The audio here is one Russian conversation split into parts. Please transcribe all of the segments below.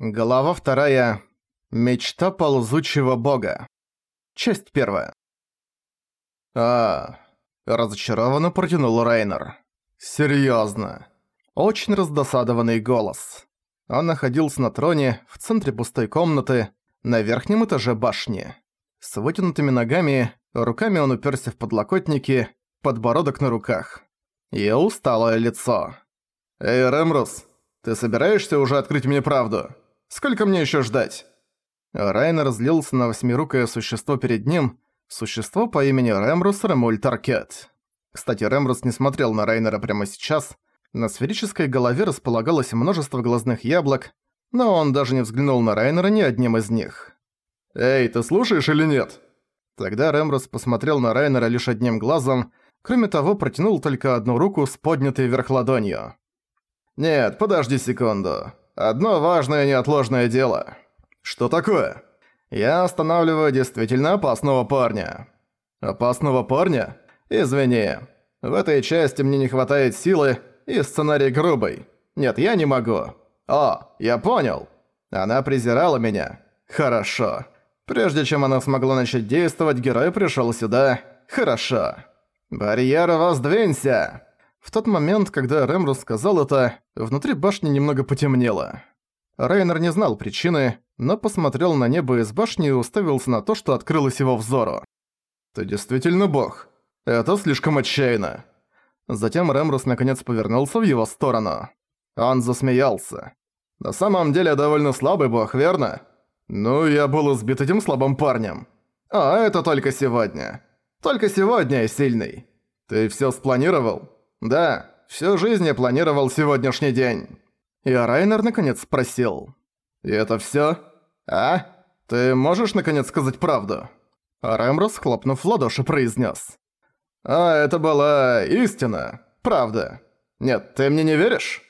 Глава вторая. Мечта ползучего бога. Часть первая. А, разочарованно протянул Рейнер. Серьезно. Очень раздосадованный голос. Он находился на троне, в центре пустой комнаты, на верхнем этаже башни. С вытянутыми ногами, руками он уперся в подлокотники, подбородок на руках. И усталое лицо. «Эй, Ремрус, ты собираешься уже открыть мне правду?» Сколько мне еще ждать?» Райнер разлился на восьмирукое существо перед ним, существо по имени Рэмрус Ремуль Таркет. Кстати, Рэмрус не смотрел на Райнера прямо сейчас. На сферической голове располагалось множество глазных яблок, но он даже не взглянул на Райнера ни одним из них. «Эй, ты слушаешь или нет?» Тогда Рэмрус посмотрел на Райнера лишь одним глазом, кроме того, протянул только одну руку с поднятой вверх ладонью. «Нет, подожди секунду. Одно важное неотложное дело. Что такое? Я останавливаю действительно опасного парня. Опасного парня? Извини. В этой части мне не хватает силы и сценарий грубый. Нет, я не могу. О, я понял. Она презирала меня. Хорошо. Прежде чем она смогла начать действовать, герой пришел сюда. Хорошо. Барьер воздвинься. В тот момент, когда Рэмрус сказал это, внутри башни немного потемнело. Рейнер не знал причины, но посмотрел на небо из башни и уставился на то, что открылось его взору. «Ты действительно бог. Это слишком отчаянно». Затем Рэмрус наконец повернулся в его сторону. Он засмеялся. «На самом деле довольно слабый бог, верно? Ну, я был избит этим слабым парнем. А это только сегодня. Только сегодня я сильный. Ты всё спланировал?» «Да, всю жизнь я планировал сегодняшний день». И Райнер наконец спросил. «И это всё? А? Ты можешь наконец сказать правду?» А Рэмрос, хлопнув в ладоши, произнес. «А, это была истина. Правда. Нет, ты мне не веришь?»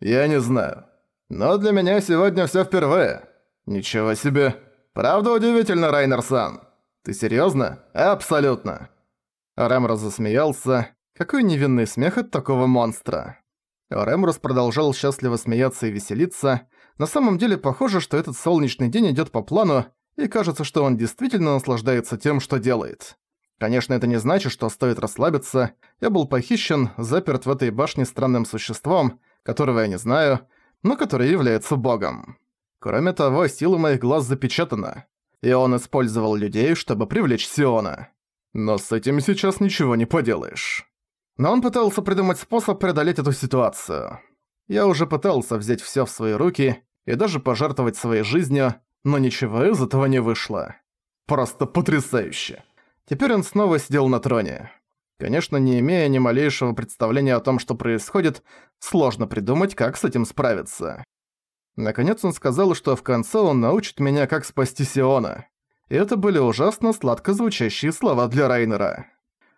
«Я не знаю. Но для меня сегодня всё впервые. Ничего себе. Правда удивительно, Райнер-сан. Ты серьёзно? Абсолютно». Рэмрос засмеялся, какой невинный смех от такого монстра. Рэмрус продолжал счастливо смеяться и веселиться. На самом деле похоже, что этот солнечный день идёт по плану, и кажется, что он действительно наслаждается тем, что делает. Конечно, это не значит, что стоит расслабиться. Я был похищен, заперт в этой башне странным существом, которого я не знаю, но который является богом. Кроме того, сила моих глаз запечатана, и он использовал людей, чтобы привлечь Сиона. Но с этим сейчас ничего не поделаешь. Но он пытался придумать способ преодолеть эту ситуацию. Я уже пытался взять всё в свои руки и даже пожертвовать своей жизнью, но ничего из этого не вышло. Просто потрясающе. Теперь он снова сидел на троне. Конечно, не имея ни малейшего представления о том, что происходит, сложно придумать, как с этим справиться. Наконец он сказал, что в конце он научит меня, как спасти Сиона. И это были ужасно сладко звучащие слова для Райнера.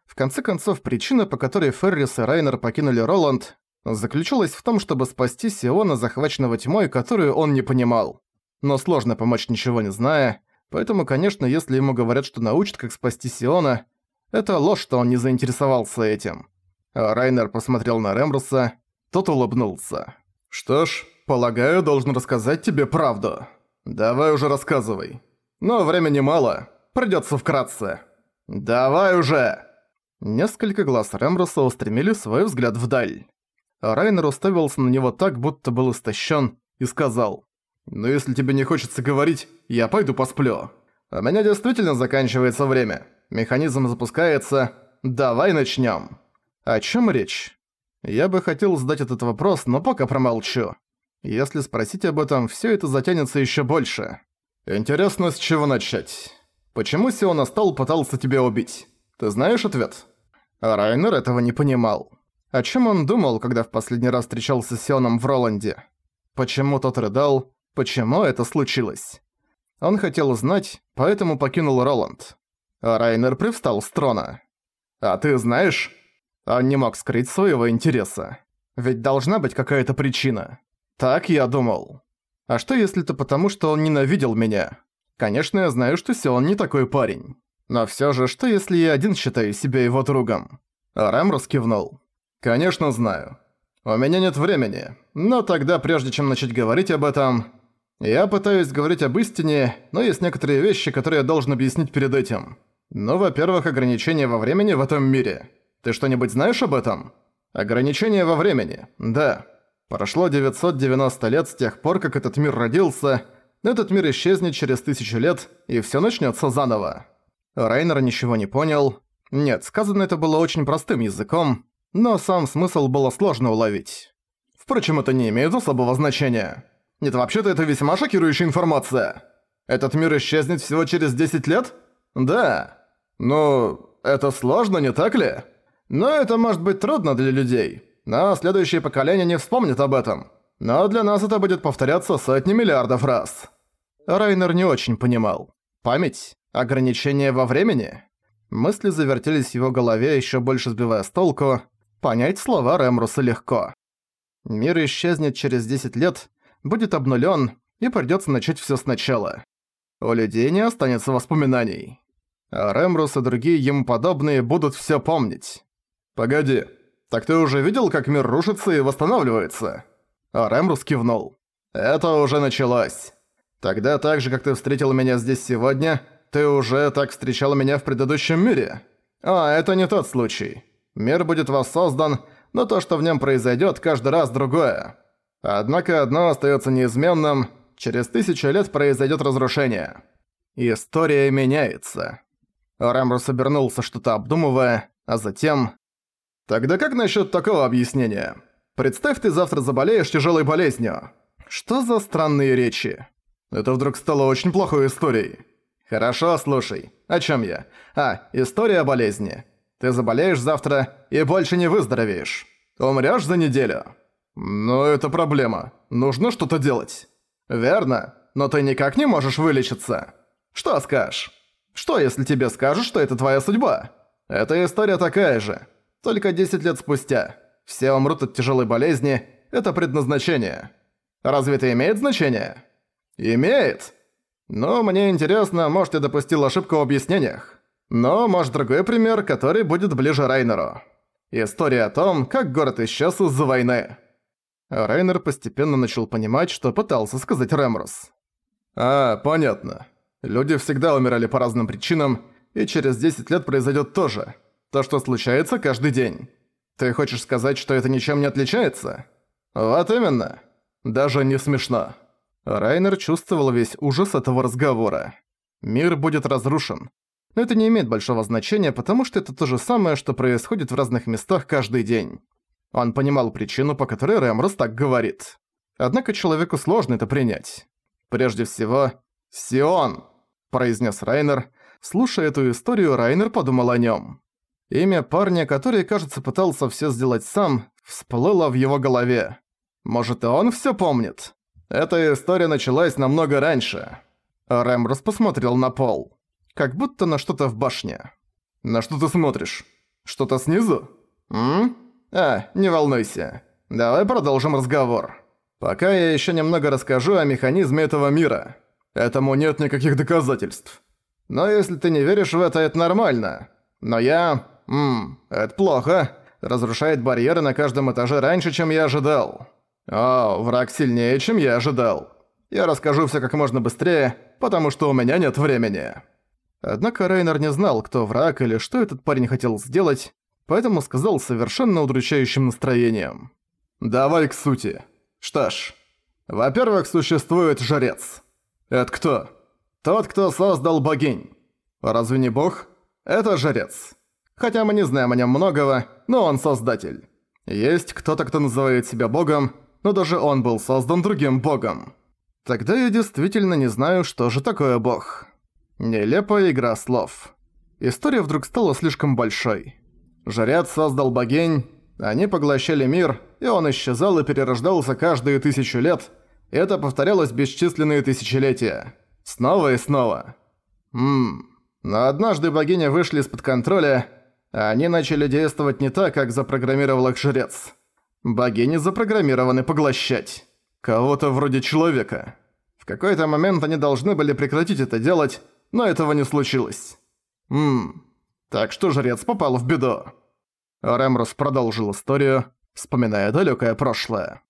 В конце концов, причина, по которой Феррис и Райнер покинули Роланд, заключалась в том, чтобы спасти Сиона, захваченного тьмой, которую он не понимал. Но сложно помочь ничего не зная, поэтому, конечно, если ему говорят, что научат, как спасти Сиона, это ложь, что он не заинтересовался этим. А Райнер посмотрел на Рембруса, тот улыбнулся. «Что ж, полагаю, должен рассказать тебе правду. Давай уже рассказывай. Но времени мало, придётся вкратце. Давай уже!» Несколько глаз Рэмроса устремили свой взгляд вдаль. Райнер уставился на него так, будто был истощен, и сказал, «Ну если тебе не хочется говорить, я пойду посплю. У меня действительно заканчивается время. Механизм запускается. Давай начнем. О чем речь? Я бы хотел задать этот вопрос, но пока промолчу. Если спросить об этом, все это затянется еще больше. Интересно, с чего начать? Почему Сион Астал пытался тебя убить? Ты знаешь ответ?» Райнер этого не понимал. О чем он думал, когда в последний раз встречался с Сионом в Роланде? Почему тот рыдал? Почему это случилось? Он хотел знать, поэтому покинул Роланд. А Райнер привстал с трона. «А ты знаешь?» Он не мог скрыть своего интереса. Ведь должна быть какая-то причина. Так я думал. А что если это потому, что он ненавидел меня? Конечно, я знаю, что Сион не такой парень. Но всё же, что если я один считаю себя его другом? Рэмрос кивнул. «Конечно знаю. У меня нет времени, но тогда, прежде чем начать говорить об этом... Я пытаюсь говорить об истине, но есть некоторые вещи, которые я должен объяснить перед этим. Ну, во-первых, ограничения во времени в этом мире. Ты что-нибудь знаешь об этом? Ограничения во времени, да. Прошло 990 лет с тех пор, как этот мир родился, этот мир исчезнет через тысячу лет, и всё начнётся заново. Райнер ничего не понял. Нет, сказано это было очень простым языком, но сам смысл было сложно уловить. Впрочем, это не имеет особого значения. Нет, вообще-то это весьма шокирующая информация. Этот мир исчезнет всего через 10 лет? Да. Ну, это сложно, не так ли? Но это может быть трудно для людей. Но следующее поколение не вспомнит об этом. Но для нас это будет повторяться сотни миллиардов раз. Райнер не очень понимал. Память? Ограничение во времени? Мысли завертелись в его голове, еще больше сбивая с толку. Понять слова Ремруса легко. Мир исчезнет через 10 лет, будет обнулен, и придется начать все сначала. У людей не останется воспоминаний. А Ремрус и другие ему подобные будут все помнить. «Погоди, так ты уже видел, как мир рушится и восстанавливается?» А Ремрус кивнул. «Это уже началось. Тогда так же, как ты встретил меня здесь сегодня, ты уже так встречал меня в предыдущем мире. А, это не тот случай. Мир будет воссоздан, но то, что в нем произойдет, каждый раз другое. Однако одно остается неизменным – через тысячу лет произойдет разрушение. История меняется. Рамрус обернулся, что-то обдумывая, а затем... «Тогда как насчет такого объяснения? Представь, ты завтра заболеешь тяжелой болезнью. Что за странные речи? Это вдруг стало очень плохой историей. Хорошо, слушай. О чем я? А, история болезни. Ты заболеешь завтра и больше не выздоровеешь. Умрёшь за неделю. Но это проблема. Нужно что-то делать. Верно, но ты никак не можешь вылечиться. Что скажешь? Что, если тебе скажут, что это твоя судьба? Эта история такая же. Только 10 лет спустя. Все умрут от тяжелой болезни. Это предназначение. Разве это имеет значение? Имеет. Но мне интересно, может я допустил ошибку в объяснениях. Но, может, другой пример, который будет ближе Райнеру. История о том, как город исчез из-за войны. Райнер постепенно начал понимать, что пытался сказать Рэмрос. «А, понятно. Люди всегда умирали по разным причинам, и через 10 лет произойдет то же. То, что случается каждый день. Ты хочешь сказать, что это ничем не отличается? Вот именно. Даже не смешно». Райнер чувствовал весь ужас этого разговора. Мир будет разрушен. Но это не имеет большого значения, потому что это то же самое, что происходит в разных местах каждый день. Он понимал причину, по которой Рэмрос так говорит. Однако человеку сложно это принять. Прежде всего, «Сион!» – произнес Райнер. Слушая эту историю, Райнер подумал о нем. Имя парня, который, кажется, пытался все сделать сам, всплыло в его голове. Может, и он все помнит? Эта история началась намного раньше. Рэмрос посмотрел на пол. Как будто на что-то в башне. «На что ты смотришь? Что-то снизу? М? А, не волнуйся. Давай продолжим разговор. Пока я еще немного расскажу о механизме этого мира. Этому нет никаких доказательств. Но если ты не веришь в это, это нормально. Но я... Ммм, это плохо. Разрушает барьеры на каждом этаже раньше, чем я ожидал. О, враг сильнее, чем я ожидал. Я расскажу все как можно быстрее, потому что у меня нет времени. Однако Рейнер не знал, кто враг или что этот парень хотел сделать, поэтому сказал совершенно удручающим настроением. «Давай к сути. Что ж, во-первых, существует жрец. Это кто? Тот, кто создал богинь. Разве не бог? Это жрец. Хотя мы не знаем о нем многого, но он создатель. Есть кто-то, кто называет себя богом, но даже он был создан другим богом. Тогда я действительно не знаю, что же такое бог. Нелепая игра слов. История вдруг стала слишком большой. Жрец создал богинь, они поглощали мир, и он исчезал и перерождался каждые тысячу лет, это повторялось бесчисленные тысячелетия. Снова и снова. Ммм. Но однажды богини вышли из-под контроля, а они начали действовать не так, как запрограммировал их жрец. Богини запрограммированы поглощать. Кого-то вроде человека. В какой-то момент они должны были прекратить это делать, но этого не случилось. Ммм. Так что жрец попал в беду. Рэмрос продолжил историю, вспоминая далекое прошлое.